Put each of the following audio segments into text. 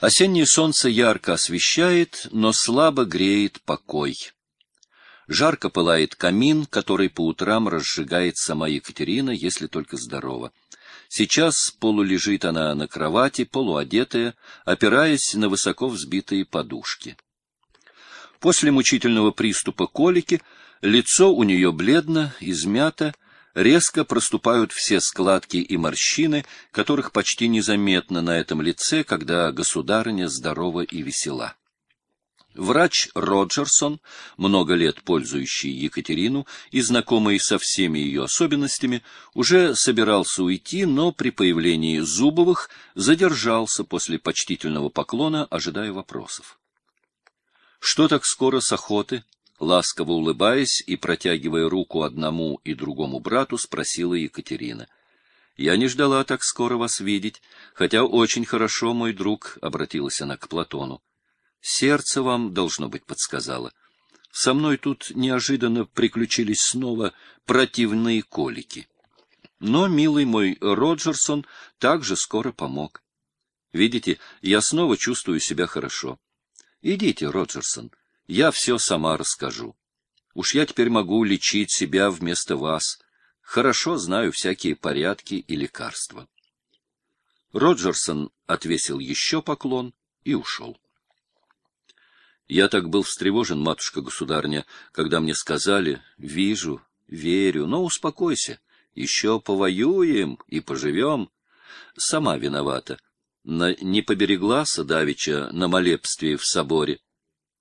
Осеннее солнце ярко освещает, но слабо греет покой. Жарко пылает камин, который по утрам разжигает сама Екатерина, если только здорова. Сейчас полулежит она на кровати, полуодетая, опираясь на высоко взбитые подушки. После мучительного приступа колики лицо у нее бледно, измято, резко проступают все складки и морщины, которых почти незаметно на этом лице, когда государыня здорова и весела. Врач Роджерсон, много лет пользующий Екатерину и знакомый со всеми ее особенностями, уже собирался уйти, но при появлении Зубовых задержался после почтительного поклона, ожидая вопросов. — Что так скоро с охоты? Ласково улыбаясь и протягивая руку одному и другому брату, спросила Екатерина. «Я не ждала так скоро вас видеть, хотя очень хорошо, мой друг», — обратилась она к Платону. «Сердце вам, должно быть, подсказало. Со мной тут неожиданно приключились снова противные колики. Но милый мой Роджерсон также скоро помог. Видите, я снова чувствую себя хорошо. Идите, Роджерсон, я все сама расскажу. Уж я теперь могу лечить себя вместо вас. Хорошо знаю всякие порядки и лекарства. Роджерсон отвесил еще поклон и ушел. Я так был встревожен, матушка-государня, когда мне сказали, вижу, верю, но успокойся, еще повоюем и поживем. Сама виновата. Не побереглась давеча на молебстве в соборе.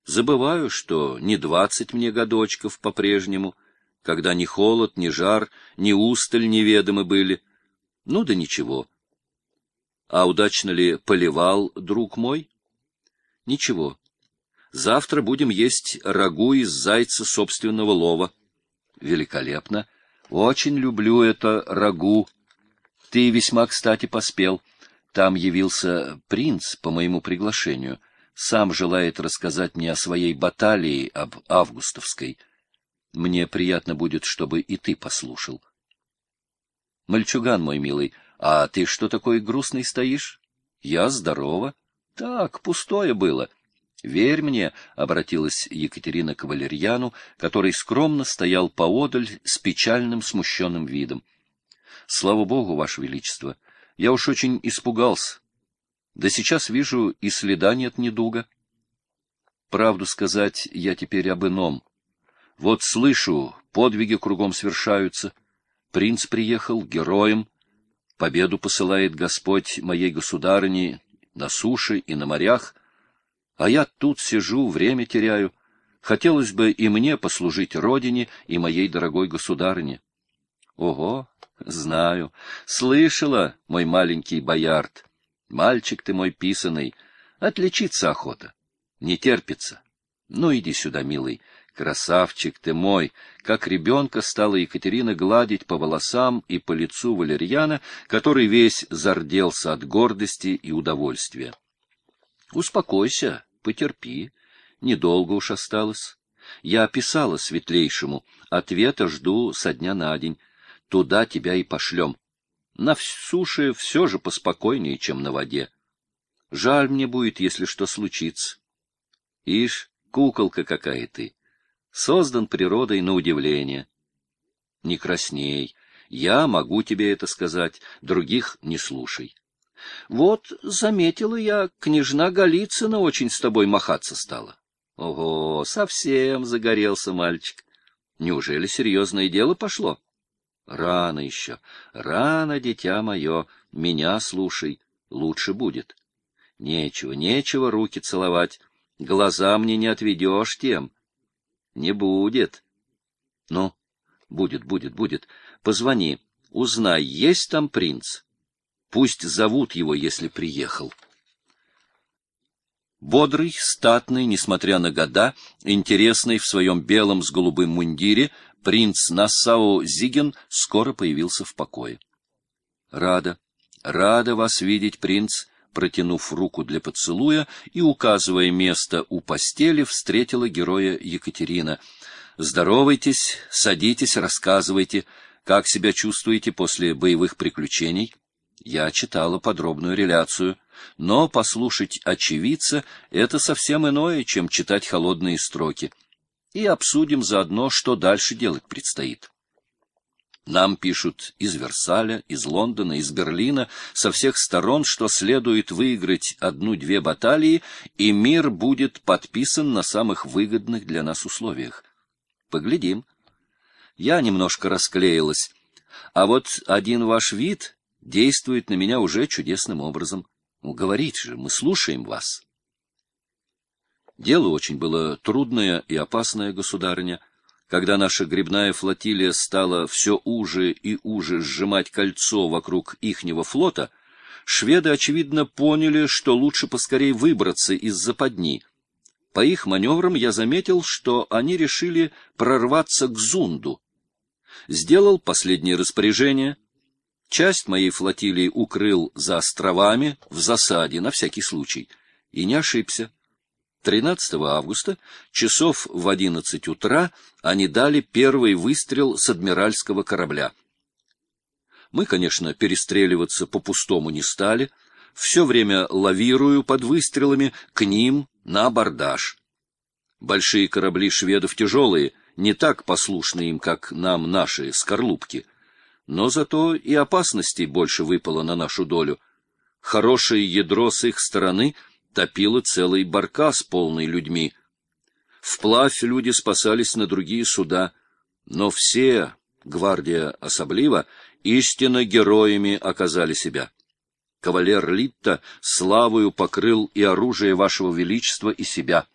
Забываю, что не двадцать мне годочков по-прежнему, когда ни холод, ни жар, ни усталь неведомы были. Ну да ничего. А удачно ли поливал, друг мой? Ничего. Завтра будем есть рагу из зайца собственного лова. Великолепно. Очень люблю это рагу. Ты весьма кстати поспел. Там явился принц по моему приглашению — сам желает рассказать мне о своей баталии об Августовской. Мне приятно будет, чтобы и ты послушал. Мальчуган мой милый, а ты что такой грустный стоишь? Я здорова. Так, пустое было. Верь мне, — обратилась Екатерина к Валерьяну, который скромно стоял поодаль с печальным смущенным видом. Слава Богу, Ваше Величество, я уж очень испугался. Да сейчас вижу, и следа нет недуга. Правду сказать, я теперь об ином. Вот слышу, подвиги кругом свершаются. Принц приехал героем. Победу посылает Господь моей государыне на суше и на морях. А я тут сижу, время теряю. Хотелось бы и мне послужить родине и моей дорогой государыне. Ого, знаю, слышала, мой маленький боярд. Мальчик ты мой писаный, отличиться охота. Не терпится. Ну, иди сюда, милый. Красавчик ты мой! Как ребенка стала Екатерина гладить по волосам и по лицу Валерьяна, который весь зарделся от гордости и удовольствия. Успокойся, потерпи. Недолго уж осталось. Я писала светлейшему, ответа жду со дня на день. Туда тебя и пошлем. На суше все же поспокойнее, чем на воде. Жаль мне будет, если что случится. Ишь, куколка какая ты. Создан природой на удивление. Не красней. Я могу тебе это сказать, других не слушай. Вот, заметила я, княжна Голицына очень с тобой махаться стала. Ого, совсем загорелся мальчик. Неужели серьезное дело пошло? Рано еще, рано, дитя мое, меня слушай, лучше будет. Нечего, нечего руки целовать, глаза мне не отведешь тем. Не будет. Ну, будет, будет, будет. Позвони, узнай, есть там принц. Пусть зовут его, если приехал. Бодрый, статный, несмотря на года, интересный в своем белом с голубым мундире, принц Нассау Зиген скоро появился в покое. — Рада, рада вас видеть, принц, протянув руку для поцелуя и указывая место у постели, встретила героя Екатерина. — Здоровайтесь, садитесь, рассказывайте, как себя чувствуете после боевых приключений. Я читала подробную реляцию, но послушать очевидца — это совсем иное, чем читать холодные строки. И обсудим заодно, что дальше делать предстоит. Нам пишут из Версаля, из Лондона, из Берлина, со всех сторон, что следует выиграть одну-две баталии, и мир будет подписан на самых выгодных для нас условиях. Поглядим. Я немножко расклеилась, а вот один ваш вид действует на меня уже чудесным образом. Говорите же, мы слушаем вас. Дело очень было трудное и опасное, государыня, когда наша грибная флотилия стала все уже и уже сжимать кольцо вокруг ихнего флота, шведы, очевидно, поняли, что лучше поскорее выбраться из западни. По их маневрам я заметил, что они решили прорваться к Зунду. Сделал последнее распоряжение. Часть моей флотилии укрыл за островами, в засаде, на всякий случай. И не ошибся. 13 августа, часов в 11 утра, они дали первый выстрел с адмиральского корабля. Мы, конечно, перестреливаться по-пустому не стали, все время лавирую под выстрелами к ним на абордаж. Большие корабли шведов тяжелые, не так послушны им, как нам наши скорлупки, но зато и опасностей больше выпало на нашу долю. Хорошее ядро с их стороны — топило целый баркас, полный людьми. Вплавь люди спасались на другие суда, но все, гвардия особливо, истинно героями оказали себя. Кавалер Литта славою покрыл и оружие вашего величества, и себя.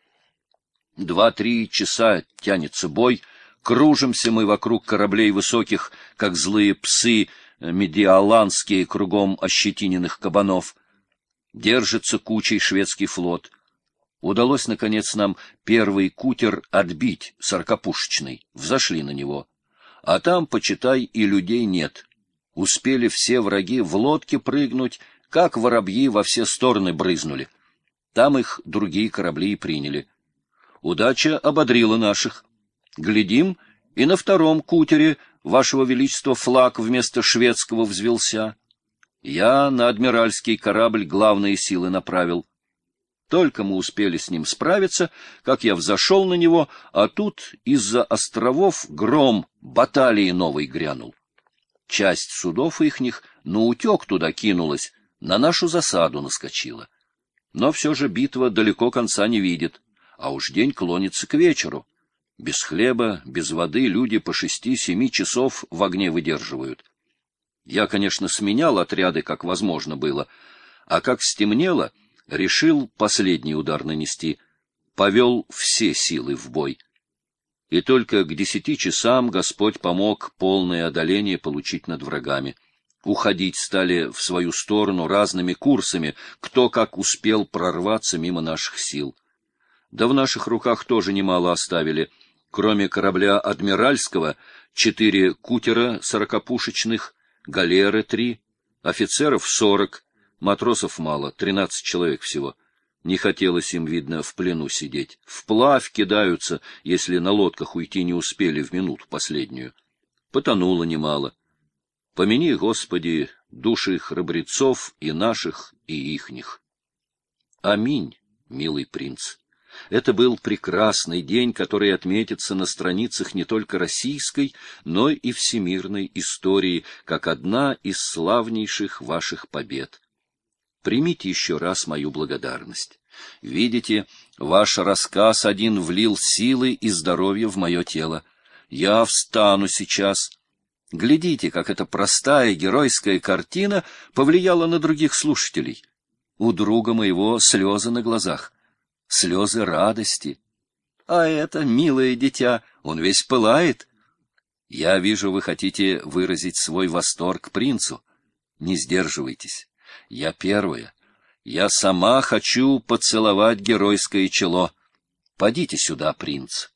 Два-три часа тянется бой, кружимся мы вокруг кораблей высоких, как злые псы, медиаланские кругом ощетиненных кабанов — держится кучей шведский флот. Удалось, наконец, нам первый кутер отбить, сорокопушечный. Взошли на него. А там, почитай, и людей нет. Успели все враги в лодке прыгнуть, как воробьи во все стороны брызнули. Там их другие корабли и приняли. Удача ободрила наших. Глядим, и на втором кутере, вашего величества, флаг вместо шведского взвелся. Я на адмиральский корабль главные силы направил. Только мы успели с ним справиться, как я взошел на него, а тут из-за островов гром баталии новый грянул. Часть судов ихних на утек туда кинулась, на нашу засаду наскочила. Но все же битва далеко конца не видит, а уж день клонится к вечеру. Без хлеба, без воды люди по шести-семи часов в огне выдерживают. Я, конечно, сменял отряды, как возможно было, а как стемнело, решил последний удар нанести, повел все силы в бой. И только к десяти часам Господь помог полное одоление получить над врагами. Уходить стали в свою сторону разными курсами, кто как успел прорваться мимо наших сил. Да в наших руках тоже немало оставили. Кроме корабля «Адмиральского», четыре кутера сорокопушечных — галеры три, офицеров сорок, матросов мало, тринадцать человек всего. Не хотелось им, видно, в плену сидеть. Вплавь кидаются, если на лодках уйти не успели в минуту последнюю. Потонуло немало. Помяни, Господи, души храбрецов и наших, и ихних. Аминь, милый принц. Это был прекрасный день, который отметится на страницах не только российской, но и всемирной истории, как одна из славнейших ваших побед. Примите еще раз мою благодарность. Видите, ваш рассказ один влил силы и здоровье в мое тело. Я встану сейчас. Глядите, как эта простая геройская картина повлияла на других слушателей. У друга моего слезы на глазах слезы радости. А это, милое дитя, он весь пылает. Я вижу, вы хотите выразить свой восторг принцу. Не сдерживайтесь. Я первая. Я сама хочу поцеловать геройское чело. Подите сюда, принц.